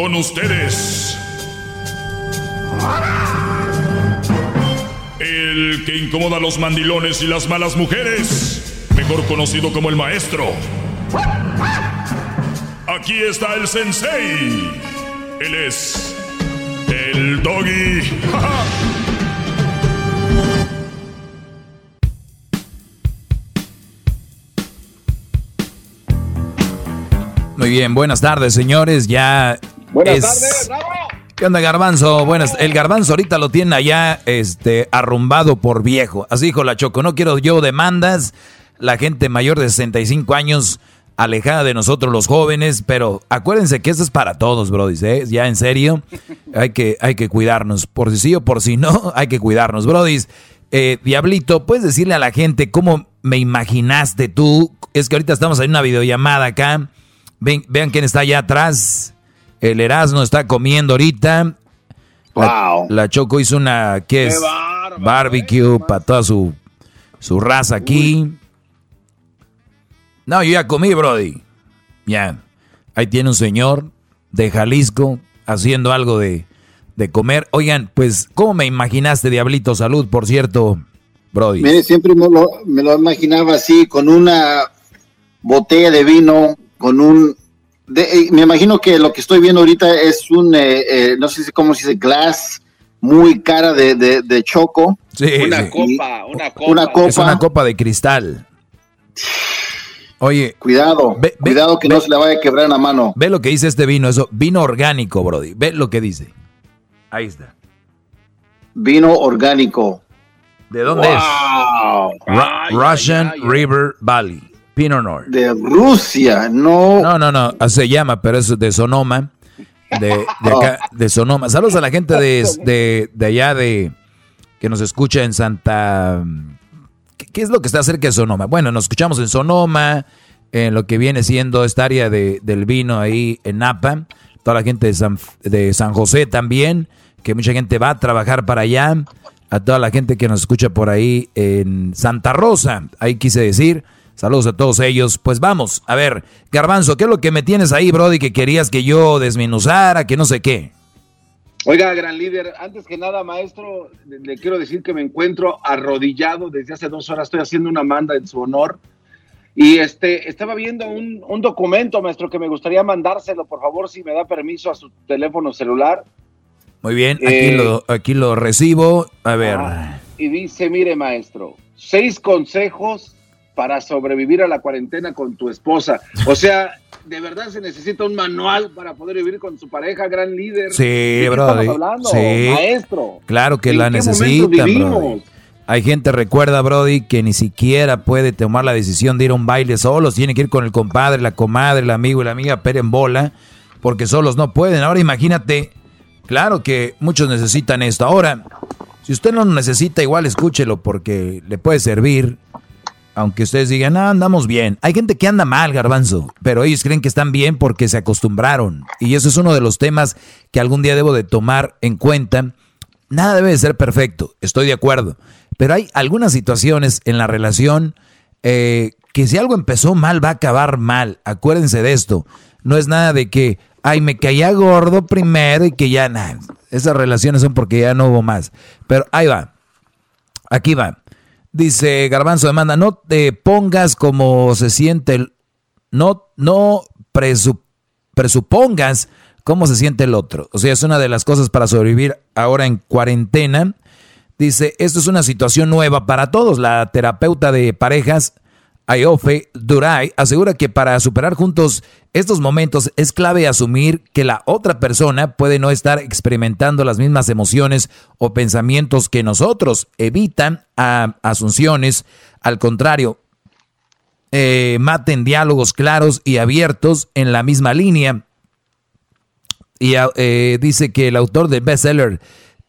con ustedes. El que incomoda a los mandilones y las malas mujeres, mejor conocido como el maestro. Aquí está el sensei. Él es el doggy. Muy bien, buenas tardes, señores. Ya Buenas tardes, bravo. ¿Qué onda, Garbanzo? Buenas. El Garbanzo ahorita lo tiene allá este, arrumbado por viejo. Así dijo la Choco. No quiero yo demandas. La gente mayor de 65 años alejada de nosotros los jóvenes, pero acuérdense que esto es para todos, Brody, ¿eh? ya en serio, hay que, hay que cuidarnos, por si sí o por si no, hay que cuidarnos, Brody. Eh, Diablito, ¿puedes decirle a la gente cómo me imaginaste tú? Es que ahorita estamos en una videollamada acá, vean quién está allá atrás, el Erasmo está comiendo ahorita. Wow. La, Choco hizo una, ¿qué es? Barbecue eh. para toda su, su raza aquí. No, yo ya comí, Brody. Ya. Ahí tiene un señor de Jalisco haciendo algo de, de comer. Oigan, pues, ¿cómo me imaginaste, Diablito Salud, por cierto, Brody? Mire, siempre me lo, me lo imaginaba así, con una botella de vino, con un... De, me imagino que lo que estoy viendo ahorita es un, eh, eh, no sé cómo se dice, glass muy cara de, de, de choco. Sí, una, sí. Copa, una copa, una copa. Es una copa de cristal. Oye, cuidado, ve, ve, cuidado que ve, no se le vaya a quebrar la mano. Ve lo que dice este vino, eso, vino orgánico, Brody. Ve lo que dice. Ahí está. Vino orgánico. ¿De dónde wow. es? Ay, Russian ay, ay, River Valley, Pinot Noir. De Rusia, no. No, no, no, se llama, pero es de Sonoma. De, de acá, de Sonoma. Saludos a la gente de, de, de allá de que nos escucha en Santa ¿Qué es lo que está cerca de Sonoma? Bueno, nos escuchamos en Sonoma, en lo que viene siendo esta área de, del vino ahí en Napa, toda la gente de San, de San José también, que mucha gente va a trabajar para allá, a toda la gente que nos escucha por ahí en Santa Rosa, ahí quise decir, saludos a todos ellos, pues vamos, a ver, Garbanzo, ¿qué es lo que me tienes ahí, Brody, que querías que yo desminuzara, que no sé qué? Oiga, gran líder, antes que nada, maestro, le quiero decir que me encuentro arrodillado desde hace dos horas, estoy haciendo una manda en su honor. Y este, estaba viendo un, un documento, maestro, que me gustaría mandárselo, por favor, si me da permiso a su teléfono celular. Muy bien, aquí, eh, lo, aquí lo recibo. A ver. Ah, y dice, mire, maestro, seis consejos para sobrevivir a la cuarentena con tu esposa. O sea, de verdad se necesita un manual para poder vivir con su pareja, gran líder. Sí, bro. Sí. Maestro. Claro que la necesita. Hay gente, recuerda, Brody, que ni siquiera puede tomar la decisión de ir a un baile solos. Tiene que ir con el compadre, la comadre, el amigo y la amiga, pero en bola, porque solos no pueden. Ahora imagínate, claro que muchos necesitan esto. Ahora, si usted no lo necesita, igual escúchelo porque le puede servir aunque ustedes digan, ah, andamos bien. Hay gente que anda mal, garbanzo, pero ellos creen que están bien porque se acostumbraron. Y eso es uno de los temas que algún día debo de tomar en cuenta. Nada debe de ser perfecto, estoy de acuerdo. Pero hay algunas situaciones en la relación eh, que si algo empezó mal, va a acabar mal. Acuérdense de esto. No es nada de que, ay, me caía gordo primero y que ya nada. Esas relaciones son porque ya no hubo más. Pero ahí va. Aquí va. Dice Garbanzo demanda, no te pongas como se siente el, no, no presup, presupongas cómo se siente el otro. O sea, es una de las cosas para sobrevivir ahora en cuarentena. Dice, esto es una situación nueva para todos. La terapeuta de parejas, Ayofe Duray, asegura que para superar juntos estos momentos es clave asumir que la otra persona puede no estar experimentando las mismas emociones o pensamientos que nosotros. Evitan asunciones, al contrario, eh, maten diálogos claros y abiertos en la misma línea. Y eh, dice que el autor del bestseller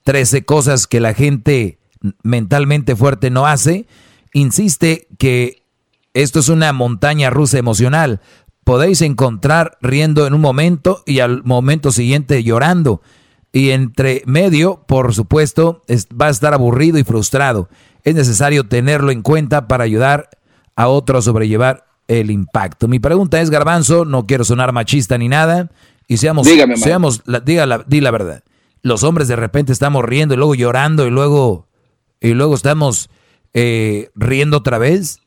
13 cosas que la gente mentalmente fuerte no hace, insiste que esto es una montaña rusa emocional. Podéis encontrar riendo en un momento y al momento siguiente llorando. Y entre medio, por supuesto, es, va a estar aburrido y frustrado. Es necesario tenerlo en cuenta para ayudar a otro a sobrellevar el impacto. Mi pregunta es, Garbanzo, no quiero sonar machista ni nada, Y seamos, seamos, la, diga la, di la verdad. Los hombres de repente estamos riendo y luego llorando y luego, y luego estamos eh, riendo otra vez.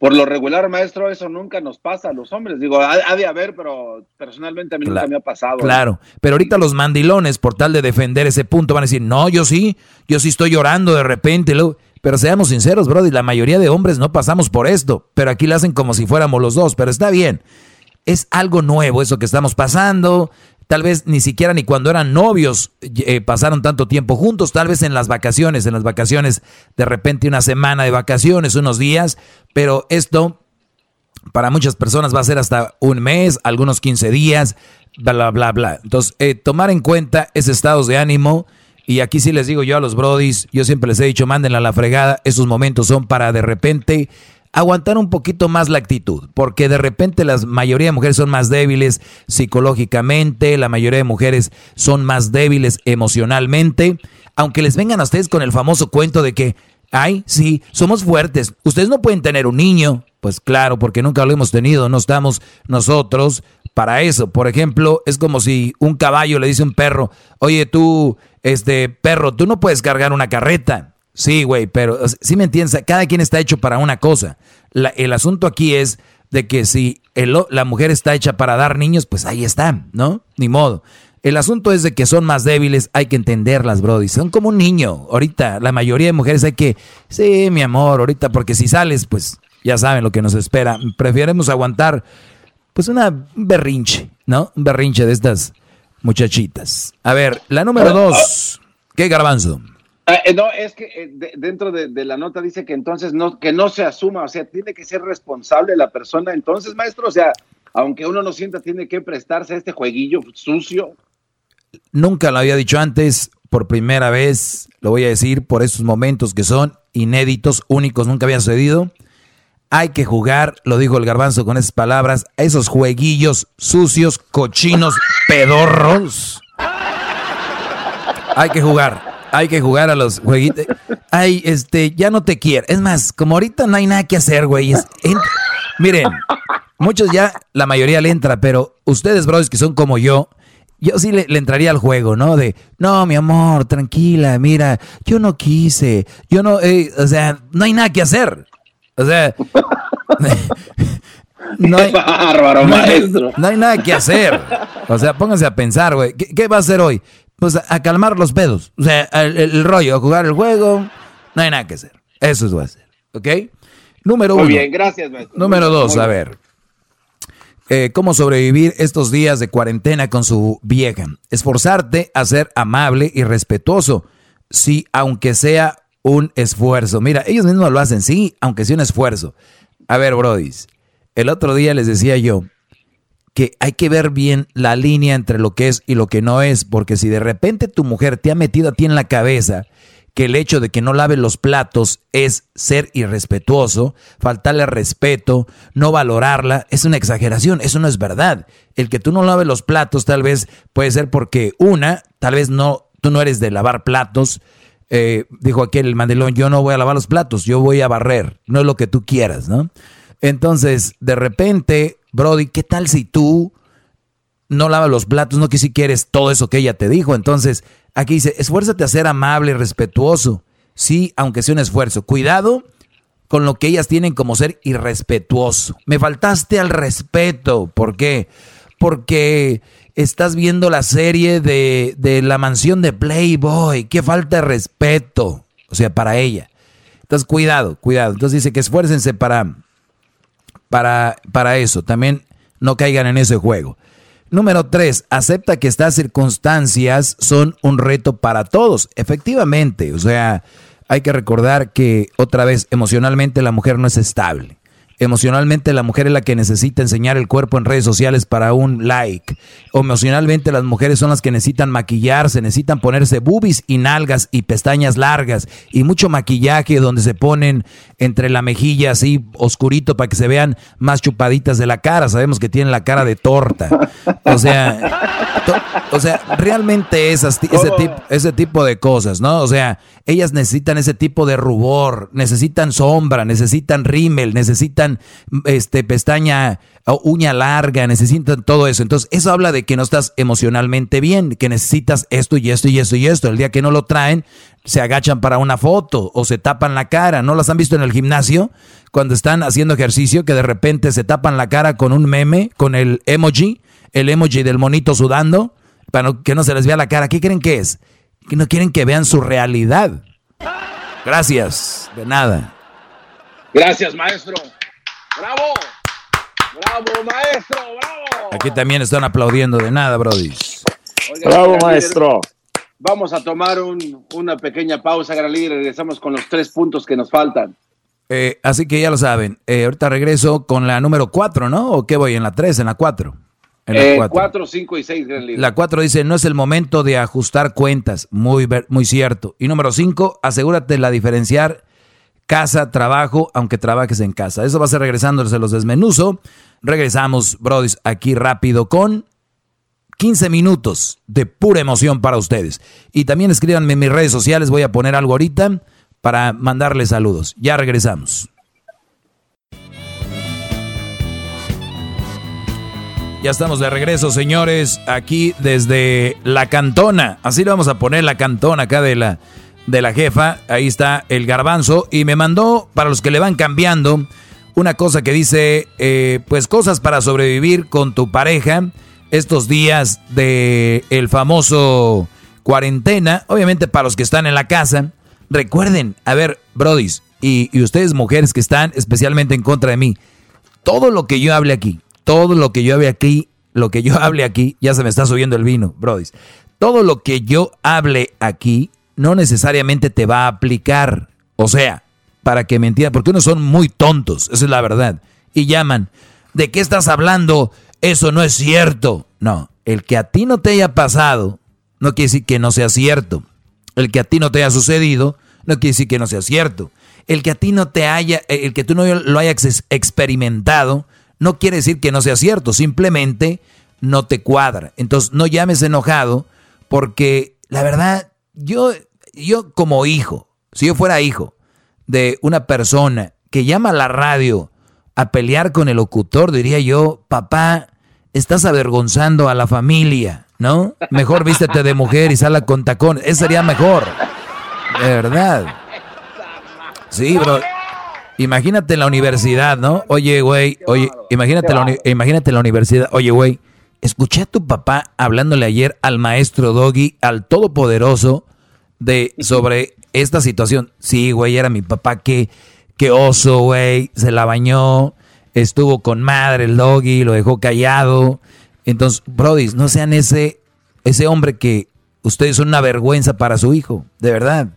Por lo regular, maestro, eso nunca nos pasa a los hombres. Digo, ha, de haber, pero personalmente a mí nunca me ha pasado. Claro, pero ahorita los mandilones, por tal de defender ese punto, van a decir, no, yo sí, yo sí estoy llorando de repente. Pero seamos sinceros, brother, la mayoría de hombres no pasamos por esto, pero aquí lo hacen como si fuéramos los dos, pero está bien. Es algo nuevo eso que estamos pasando, tal vez ni siquiera ni cuando eran novios eh, pasaron tanto tiempo juntos, tal vez en las vacaciones, en las vacaciones de repente una semana de vacaciones, unos días, pero esto para muchas personas va a ser hasta un mes, algunos 15 días, bla, bla, bla. Entonces, eh, tomar en cuenta ese estado de ánimo, y aquí sí les digo yo a los brodis, yo siempre les he dicho, mándenla a la fregada, esos momentos son para de repente aguantar un poquito más la actitud, porque de repente la mayoría de mujeres son más débiles psicológicamente, la mayoría de mujeres son más débiles emocionalmente, aunque les vengan a ustedes con el famoso cuento de que, ay, sí, somos fuertes, ustedes no pueden tener un niño, pues claro, porque nunca lo hemos tenido, no estamos nosotros para eso. Por ejemplo, es como si un caballo le dice a un perro, oye tú, este perro, tú no puedes cargar una carreta. Sí, güey, pero si me entiendes, cada quien está hecho para una cosa. el asunto aquí es de que si la mujer está hecha para dar niños, pues ahí está, ¿no? Ni modo. El asunto es de que son más débiles, hay que entenderlas, Brody. Son como un niño. Ahorita, la mayoría de mujeres hay que, sí, mi amor, ahorita, porque si sales, pues ya saben lo que nos espera. Preferemos aguantar, pues una berrinche, ¿no? Un berrinche de estas muchachitas. A ver, la número dos. ¿Qué garbanzo? Ah, eh, no, es que eh, dentro de, la nota dice que entonces no, que no se asuma, o sea, tiene que ser responsable la persona. Entonces, maestro, o sea, aunque uno no sienta, tiene que prestarse a este jueguillo sucio. Nunca lo había dicho antes, por primera vez lo voy a decir por esos momentos que son inéditos, únicos, nunca habían sucedido. Hay que jugar, lo dijo el garbanzo con esas palabras, a esos jueguillos sucios, cochinos, pedorros. Hay que jugar. Hay que jugar a los jueguitos. Ay, este, ya no te quiero. Es más, como ahorita no hay nada que hacer, güey. Miren, muchos ya, la mayoría le entra, pero ustedes, brothers, que son como yo, yo sí le, entraría al juego, ¿no? De, no, mi amor, tranquila, mira, yo no quise, yo no, eh, o sea, no hay nada que hacer. O sea, no hay, bárbaro, maestro. No hay nada que hacer. O sea, pónganse a pensar, güey, ¿qué, ¿qué, va a hacer hoy? Pues a, calmar los pedos. O sea, el, rollo, a jugar el juego, no hay nada que hacer. Eso es lo a hacer. ¿Ok? Número uno. Muy bien, gracias, maestro. Número dos, a ver. Eh, ¿Cómo sobrevivir estos días de cuarentena con su vieja? Esforzarte a ser amable y respetuoso. Sí, aunque sea un esfuerzo. Mira, ellos mismos lo hacen, sí, aunque sea un esfuerzo. A ver, brodis, el otro día les decía yo, que hay que ver bien la línea entre lo que es y lo que no es, porque si de repente tu mujer te ha metido a ti en la cabeza que el hecho de que no lave los platos es ser irrespetuoso, faltarle respeto, no valorarla, es una exageración, eso no es verdad. El que tú no laves los platos tal vez puede ser porque una, tal vez no, tú no eres de lavar platos, eh, dijo aquel el mandilón, yo no voy a lavar los platos, yo voy a barrer, no es lo que tú quieras, ¿no? Entonces, de repente, Brody, ¿qué tal si tú no lavas los platos, no que si quieres todo eso que ella te dijo? Entonces, aquí dice, esfuérzate a ser amable y respetuoso. Sí, aunque sea un esfuerzo. Cuidado con lo que ellas tienen como ser irrespetuoso. Me faltaste al respeto. ¿Por qué? Porque estás viendo la serie de, de la mansión de Playboy. Qué falta de respeto. O sea, para ella. Entonces, cuidado, cuidado. Entonces dice que esfuércense para para, para eso. También no caigan en ese juego. Número tres, acepta que estas circunstancias son un reto para todos. Efectivamente, o sea, hay que recordar que otra vez emocionalmente la mujer no es estable. Emocionalmente la mujer es la que necesita enseñar el cuerpo en redes sociales para un like. Emocionalmente las mujeres son las que necesitan maquillarse, necesitan ponerse boobies y nalgas y pestañas largas y mucho maquillaje donde se ponen entre la mejilla así oscurito para que se vean más chupaditas de la cara. Sabemos que tienen la cara de torta. O sea, o sea, realmente es ese, tipo, ese tipo de cosas, ¿no? O sea, ellas necesitan ese tipo de rubor, necesitan sombra, necesitan rímel, necesitan este pestaña o uña larga, necesitan todo eso. Entonces, eso habla de que no estás emocionalmente bien, que necesitas esto y esto y esto y esto. El día que no lo traen, se agachan para una foto o se tapan la cara. ¿No las han visto en el gimnasio? Cuando están haciendo ejercicio, que de repente se tapan la cara con un meme, con el emoji, el emoji del monito sudando para que no se les vea la cara. ¿Qué creen que es? Que no quieren que vean su realidad. Gracias, de nada. Gracias, maestro. Bravo. Bravo, maestro, bravo. Aquí también están aplaudiendo de nada, Brody. bravo, maestro. Vamos a tomar una pequeña pausa, gran líder. Regresamos con los tres puntos que nos faltan. Eh, así que ya lo saben. Eh, ahorita regreso con la número cuatro, ¿no? ¿O qué voy? ¿En la tres? ¿En la cuatro? En la 4, 5 y 6, La 4 dice, no es el momento de ajustar cuentas. Muy, muy cierto. Y número 5, asegúrate de la diferenciar casa, trabajo, aunque trabajes en casa. Eso va a ser regresando, se los desmenuzo. Regresamos, brodis, aquí rápido con 15 minutos de pura emoción para ustedes. Y también escríbanme en mis redes sociales, voy a poner algo ahorita para mandarles saludos. Ya regresamos. Ya estamos de regreso, señores, aquí desde la cantona. Así le vamos a poner la cantona acá de la, de la jefa. Ahí está el garbanzo. Y me mandó, para los que le van cambiando, una cosa que dice, eh, pues cosas para sobrevivir con tu pareja estos días de el famoso cuarentena. Obviamente para los que están en la casa. Recuerden, a ver, brodis, y, y ustedes mujeres que están especialmente en contra de mí, todo lo que yo hable aquí, todo lo que yo hable aquí, lo que yo hable aquí, ya se me está subiendo el vino, Brody. Todo lo que yo hable aquí no necesariamente te va a aplicar. O sea, para que me entiendan, porque unos son muy tontos, esa es la verdad. Y llaman, ¿de qué estás hablando? Eso no es cierto. No, el que a ti no te haya pasado, no quiere decir que no sea cierto. El que a ti no te haya sucedido, no quiere decir que no sea cierto. El que a ti no te haya, el que tú no lo hayas experimentado, no quiere decir que no sea cierto, simplemente no te cuadra. Entonces no llames enojado porque la verdad, yo, yo como hijo, si yo fuera hijo de una persona que llama a la radio a pelear con el locutor, diría yo, papá, estás avergonzando a la familia, ¿no? Mejor vístete de mujer y sala con tacones. Eso sería mejor. De verdad. Sí, bro. Imagínate en la universidad, ¿no? Oye, güey, oye, imagínate la, imagínate la universidad. Oye, güey, escuché a tu papá hablándole ayer al maestro Doggy, al todopoderoso, de sobre esta situación. Sí, güey, era mi papá que, que oso, güey, se la bañó, estuvo con madre el Doggy, lo dejó callado. Entonces, Brody, no sean ese, ese hombre que ustedes son una vergüenza para su hijo, de verdad.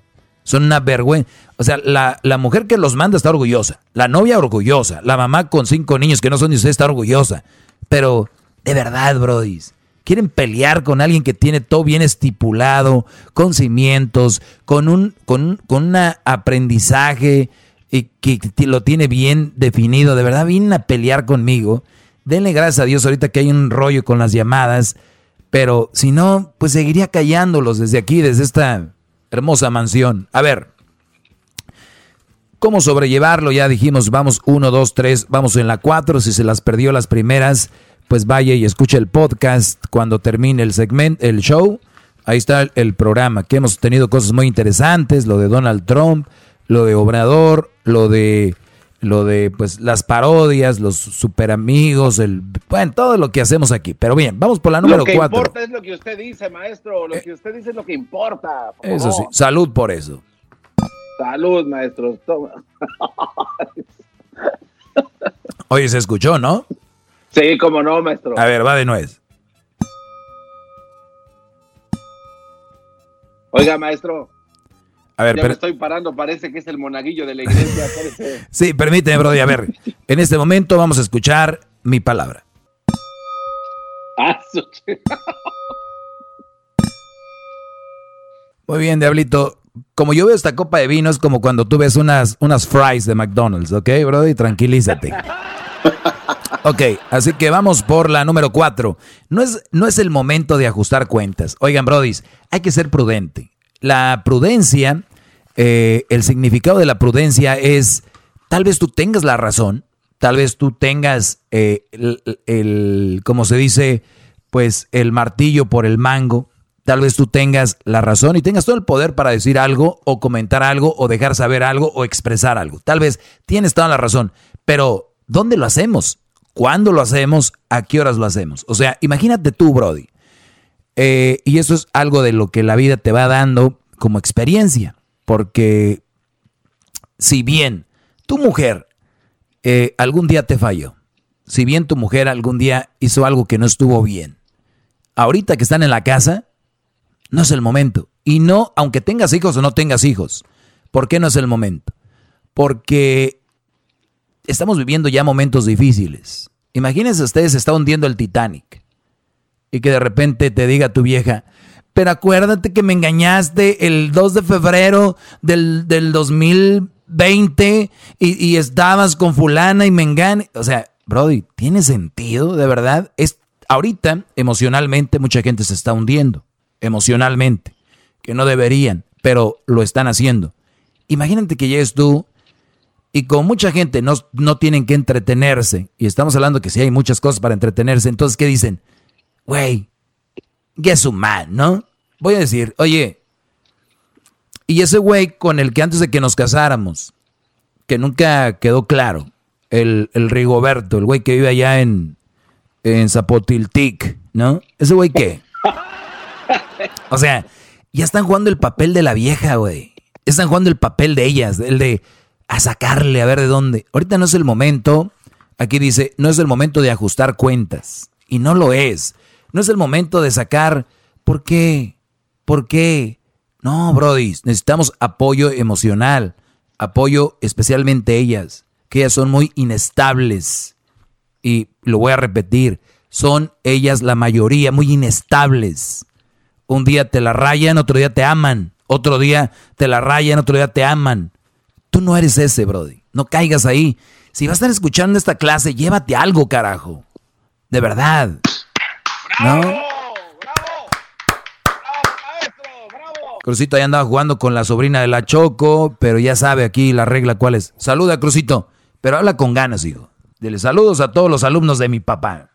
Son una vergüenza. O sea, la, mujer que los manda está orgullosa. La novia orgullosa. La mamá con cinco niños que no son de usted está orgullosa. Pero, de verdad, brodis. Quieren pelear con alguien que tiene todo bien estipulado, con cimientos, con un, con, con un aprendizaje y que lo tiene bien definido. De verdad, vienen a pelear conmigo. Denle gracias a Dios ahorita que hay un rollo con las llamadas. Pero si no, pues seguiría callándolos desde aquí, desde esta hermosa mansión. A ver, ¿cómo sobrellevarlo? Ya dijimos, vamos uno, dos, tres, vamos en la cuatro. Si se las perdió las primeras, pues vaya y escuche el podcast cuando termine el segmento, el show. Ahí está el programa, que hemos tenido cosas muy interesantes, lo de Donald Trump, lo de Obrador, lo de lo de pues las parodias, los super amigos, el bueno, todo lo que hacemos aquí. Pero bien, vamos por la número cuatro. Lo que importa es lo que usted dice, maestro. Lo eh, que usted dice es lo que importa. Eso sí, salud por eso. Salud, maestro. Oye, se escuchó, ¿no? Sí, cómo no, maestro. A ver, va de nuez. Oiga, maestro. A ver, ya me estoy parando, parece que es el monaguillo de la iglesia. sí, permíteme, Brody. A ver, en este momento vamos a escuchar mi palabra. Ah, Muy bien, Diablito. Como yo veo esta copa de vino, es como cuando tú ves unas, unas fries de McDonald's, ¿ok, Brody? Tranquilízate. ok, así que vamos por la número cuatro. No es, no es el momento de ajustar cuentas. Oigan, Brodis, hay que ser prudente. La prudencia, eh, el significado de la prudencia es, tal vez tú tengas la razón, tal vez tú tengas eh, el, como se dice, pues el martillo por el mango, tal vez tú tengas la razón y tengas todo el poder para decir algo o comentar algo o dejar saber algo o expresar algo. Tal vez tienes toda la razón, pero ¿dónde lo hacemos? ¿Cuándo lo hacemos? ¿A qué horas lo hacemos? O sea, imagínate tú, Brody. Eh, y eso es algo de lo que la vida te va dando como experiencia. Porque si bien tu mujer eh, algún día te falló, si bien tu mujer algún día hizo algo que no estuvo bien, ahorita que están en la casa, no es el momento. Y no, aunque tengas hijos o no tengas hijos. ¿Por qué no es el momento? Porque estamos viviendo ya momentos difíciles. Imagínense ustedes, se está hundiendo el Titanic. Y que de repente te diga tu vieja, pero acuérdate que me engañaste el 2 de febrero del, 2020 y, y, estabas con fulana y me engañé. O sea, Brody, ¿tiene sentido de verdad? Es, ahorita, emocionalmente, mucha gente se está hundiendo. Emocionalmente. Que no deberían, pero lo están haciendo. Imagínate que llegues tú y con mucha gente no, no tienen que entretenerse, y estamos hablando que sí hay muchas cosas para entretenerse, entonces, ¿qué dicen? Güey, guess man, ¿no? Voy a decir, oye, y ese güey con el que antes de que nos casáramos, que nunca quedó claro, el, el Rigoberto, el güey que vive allá en, en Zapotiltic, ¿no? ¿Ese güey qué? O sea, ya están jugando el papel de la vieja, güey. Están jugando el papel de ellas, el de a sacarle, a ver de dónde. Ahorita no es el momento, aquí dice, no es el momento de ajustar cuentas. Y no lo es. No es el momento de sacar, ¿por qué? ¿Por qué? No, Brody, necesitamos apoyo emocional, apoyo especialmente ellas, que ellas son muy inestables. Y lo voy a repetir, son ellas la mayoría muy inestables. Un día te la rayan, otro día te aman, otro día te la rayan, otro día te aman. Tú no eres ese, Brody. No caigas ahí. Si vas a estar escuchando esta clase, llévate algo, carajo. De verdad. ¿No? ¡Bravo! ¡Bravo! maestro! ¡Bravo! Crucito ahí andaba jugando con la sobrina de la Choco, pero ya sabe aquí la regla cuál es. Saluda, Crucito, pero habla con ganas, hijo. Dile saludos a todos los alumnos de mi papá.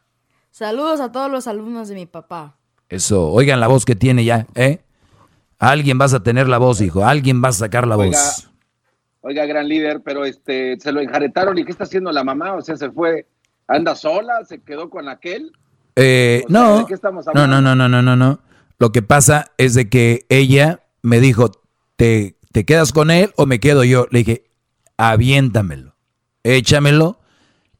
Saludos a todos los alumnos de mi papá. Eso, oigan la voz que tiene ya, ¿eh? Alguien vas a tener la voz, hijo. Alguien va a sacar la voz. Oiga, gran líder, pero este, se lo enjaretaron y ¿qué está haciendo la mamá? O sea, se fue, anda sola, se quedó con aquel. Eh, no, no, no, no, no, no, no, Lo que pasa es de que ella me dijo, ¿te, ¿te quedas con él o me quedo yo? Le dije, aviéntamelo, échamelo.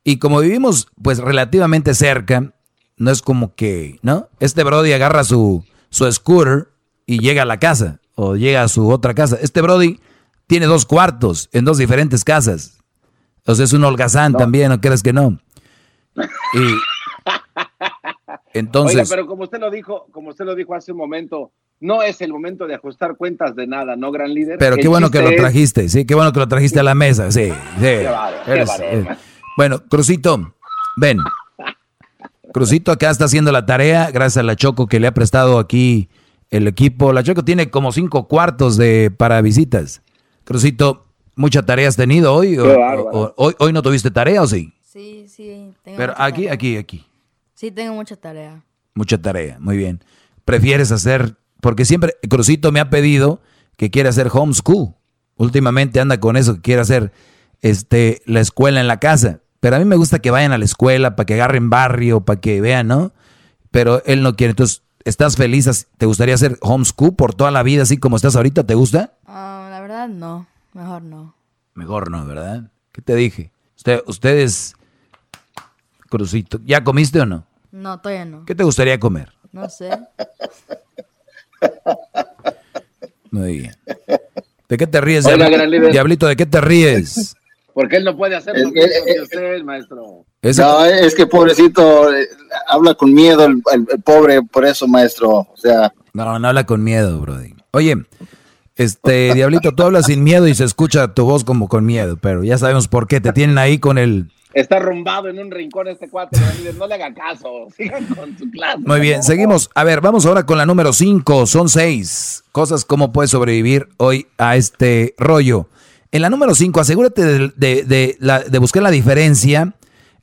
Y como vivimos pues relativamente cerca, no es como que, ¿no? Este Brody agarra su, su scooter y llega a la casa o llega a su otra casa. Este Brody tiene dos cuartos en dos diferentes casas. O sea, es un holgazán también, ¿no crees que no? Y entonces. Oiga, pero como usted lo dijo, como usted lo dijo hace un momento, no es el momento de ajustar cuentas de nada, ¿no, gran líder? Pero qué bueno que lo trajiste, sí, qué bueno que lo trajiste a la mesa, sí, sí. Eh, bueno, Crucito, ven. Crucito acá está haciendo la tarea, gracias a la Choco que le ha prestado aquí el equipo. La Choco tiene como cinco cuartos de para visitas. Crucito, ¿mucha tarea has tenido hoy? O, hoy, no tuviste tarea o sí? Sí, sí. Tengo Pero aquí, aquí, aquí. Sí, tengo mucha tarea. Mucha tarea, muy bien. ¿Prefieres hacer, porque siempre Crucito me ha pedido que quiere hacer homeschool. Últimamente anda con eso, que quiere hacer este, la escuela en la casa. Pero a mí me gusta que vayan a la escuela para que agarren barrio, para que vean, ¿no? Pero él no quiere. Entonces, ¿estás feliz? ¿Te gustaría hacer homeschool por toda la vida así como estás ahorita? ¿Te gusta? Ah verdad no, mejor no. Mejor no, ¿verdad? ¿Qué te dije? Usted, ustedes, Crucito, ¿ya comiste o no? No, todavía no. ¿Qué te gustaría comer? No sé. Muy bien. ¿De qué te ríes, Diablito? ¿De qué te ríes? Porque él no puede hacer lo que usted, maestro. No, es que pobrecito, eh, habla con miedo el, el, pobre, por eso, maestro. O sea. No, no habla con miedo, Brody. Oye, este, Diablito, tú hablas sin miedo y se escucha tu voz como con miedo, pero ya sabemos por qué. Te tienen ahí con el, Está rumbado en un rincón este cuate. No le haga caso. Sigan con su clase. Muy bien, seguimos. A ver, vamos ahora con la número 5. Son seis cosas como puedes sobrevivir hoy a este rollo. En la número 5, asegúrate de, de, buscar la diferencia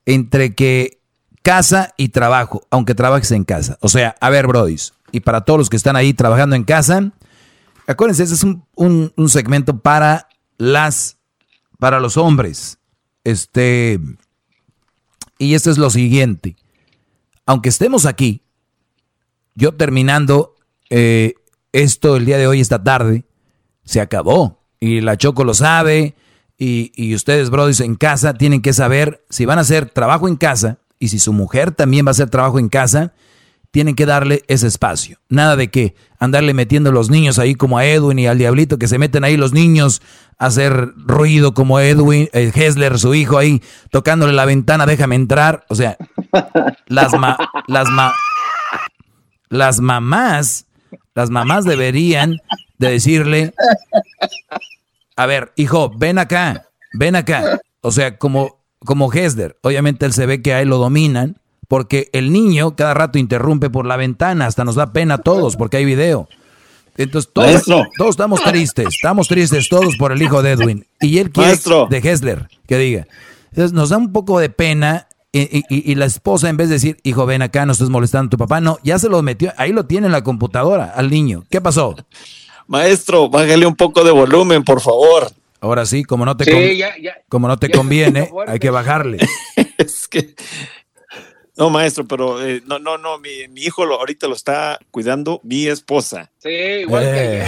entre que casa y trabajo, aunque trabajes en casa. O sea, a ver, brodis, y para todos los que están ahí trabajando en casa, acuérdense, este es un, un segmento para las, para los hombres. Este, y esto es lo siguiente. Aunque estemos aquí, yo terminando eh, esto el día de hoy, esta tarde, se acabó. Y la Choco lo sabe. Y, y ustedes, brothers, en casa tienen que saber si van a hacer trabajo en casa y si su mujer también va a hacer trabajo en casa tienen que darle ese espacio. Nada de que andarle metiendo los niños ahí como a Edwin y al diablito, que se meten ahí los niños a hacer ruido como Edwin, eh, Hessler, su hijo ahí, tocándole la ventana, déjame entrar. O sea, las, las, las mamás, las mamás deberían de decirle, a ver, hijo, ven acá, ven acá. O sea, como, como Hessler, obviamente él se ve que a él lo dominan porque el niño cada rato interrumpe por la ventana, hasta nos da pena a todos porque hay video. Entonces todos, todos estamos tristes, estamos tristes todos por el hijo de Edwin. Y él quiere de Hessler que diga. Entonces nos da un poco de pena y, la esposa en vez de decir, hijo, ven acá, no estés molestando a tu papá, no, ya se lo metió, ahí lo tiene en la computadora al niño. ¿Qué pasó? Maestro, bájale un poco de volumen, por favor. Ahora sí, como no te, Como no te conviene, hay que bajarle. es que no, maestro, pero eh, no, no, no, mi, hijo lo, ahorita lo está cuidando mi esposa. Sí, igual que eh.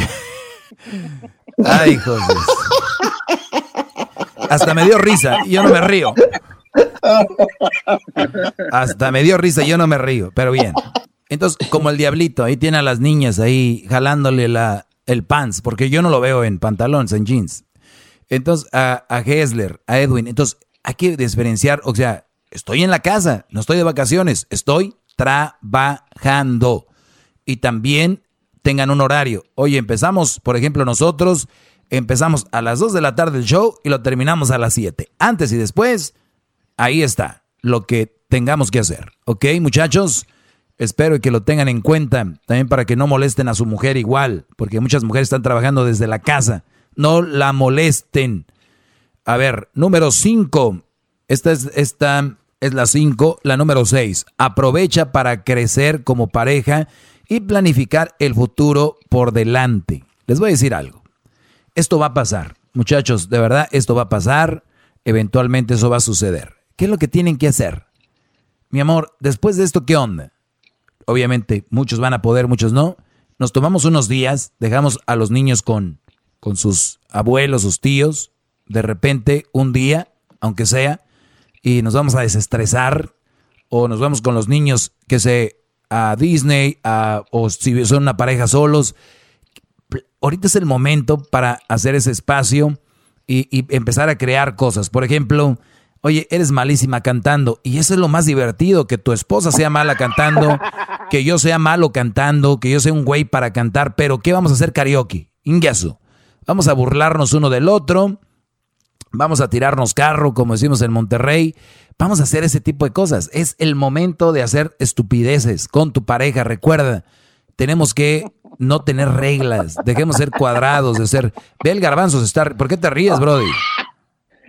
Ay, hijos. Hasta me dio risa yo no me río. Hasta me dio risa y yo no me río, pero bien. Entonces, como el diablito, ahí tiene a las niñas ahí jalándole la, el pants, porque yo no lo veo en pantalones, en jeans. Entonces, a, a Hessler, a Edwin. Entonces, hay que diferenciar, o sea, Estoy en la casa, no estoy de vacaciones, estoy trabajando. Y también tengan un horario. Oye, empezamos, por ejemplo, nosotros empezamos a las 2 de la tarde el show y lo terminamos a las 7. Antes y después, ahí está lo que tengamos que hacer. ¿Ok, muchachos? Espero que lo tengan en cuenta también para que no molesten a su mujer igual, porque muchas mujeres están trabajando desde la casa. No la molesten. A ver, número 5. Esta es, esta es la 5. La número 6. Aprovecha para crecer como pareja y planificar el futuro por delante. Les voy a decir algo. Esto va a pasar. Muchachos, de verdad, esto va a pasar. Eventualmente eso va a suceder. ¿Qué es lo que tienen que hacer? Mi amor, después de esto, ¿qué onda? Obviamente, muchos van a poder, muchos no. Nos tomamos unos días, dejamos a los niños con, con sus abuelos, sus tíos. De repente, un día, aunque sea, y nos vamos a desestresar o nos vamos con los niños que se a Disney o si son una pareja solos. Ahorita es el momento para hacer ese espacio y, y, empezar a crear cosas. Por ejemplo, oye, eres malísima cantando y eso es lo más divertido, que tu esposa sea mala cantando, que yo sea malo cantando, que yo sea un güey para cantar, pero ¿qué vamos a hacer karaoke? Ingaso. Vamos a burlarnos uno del otro vamos a tirarnos carro, como decimos en Monterrey, vamos a hacer ese tipo de cosas. Es el momento de hacer estupideces con tu pareja. Recuerda, tenemos que no tener reglas, dejemos ser cuadrados, de ser... Ve el garbanzo, está... ¿por qué te ríes, Brody?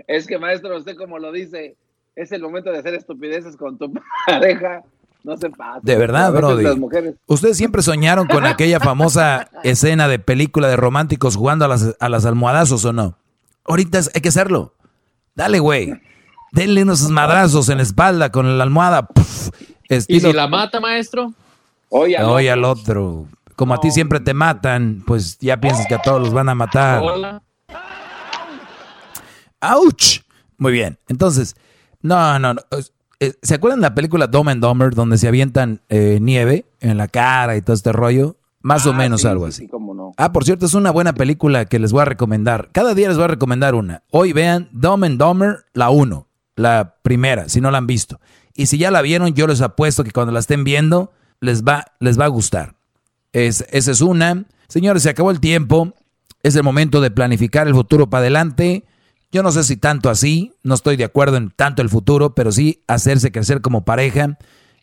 Es que, maestro, usted como lo dice, es el momento de hacer estupideces con tu pareja. No se pasa. De verdad, Brody. Ustedes siempre soñaron con aquella famosa escena de película de románticos jugando a las, a las almohadazos o no? Ahorita hay que hacerlo. Dale, güey. Denle unos madrazos en la espalda con la almohada. ¿Y si la mata, maestro? Oye al, otro. Como a ti siempre te matan, pues ya piensas que a todos los van a matar. Hola. ¡Auch! Muy bien. Entonces, no, no, no. Eh, ¿Se acuerdan de la película Dumb and Dumber donde se avientan eh, nieve en la cara y todo este rollo? Más o ah, menos algo así. Ah, por cierto, es una buena película que les voy a recomendar. Cada día les voy a recomendar una. Hoy vean Dumb and Dumber, la 1, la primera, si no la han visto. Y si ya la vieron, yo les apuesto que cuando la estén viendo, les va, les va a gustar. Es, esa es una. Señores, se acabó el tiempo. Es el momento de planificar el futuro para adelante. Yo no sé si tanto así, no estoy de acuerdo en tanto el futuro, pero sí hacerse crecer como pareja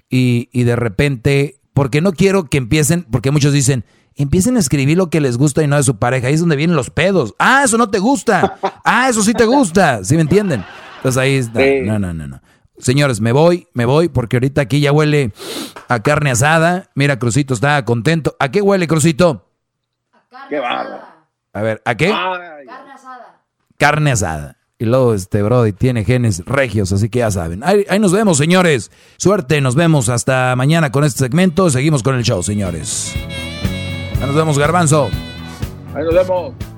y, y de repente, porque no quiero que empiecen, porque muchos dicen, empiecen a escribir lo que les gusta y no de su pareja. Ahí es donde vienen los pedos. Ah, eso no te gusta. Ah, eso sí te gusta. ¿Sí me entienden? Entonces ahí está. No, no, no, no. Señores, me voy, me voy, porque ahorita aquí ya huele a carne asada. Mira, Crucito está contento. ¿A qué huele, Crucito? A carne qué asada. A ver, ¿a qué? carne asada. Carne asada. Y luego este Brody tiene genes regios, así que ya saben. Ahí, ahí, nos vemos, señores. Suerte, nos vemos hasta mañana con este segmento. Seguimos con el show, señores. Ahí nos vemos, Garbanzo. Ahí nos vemos.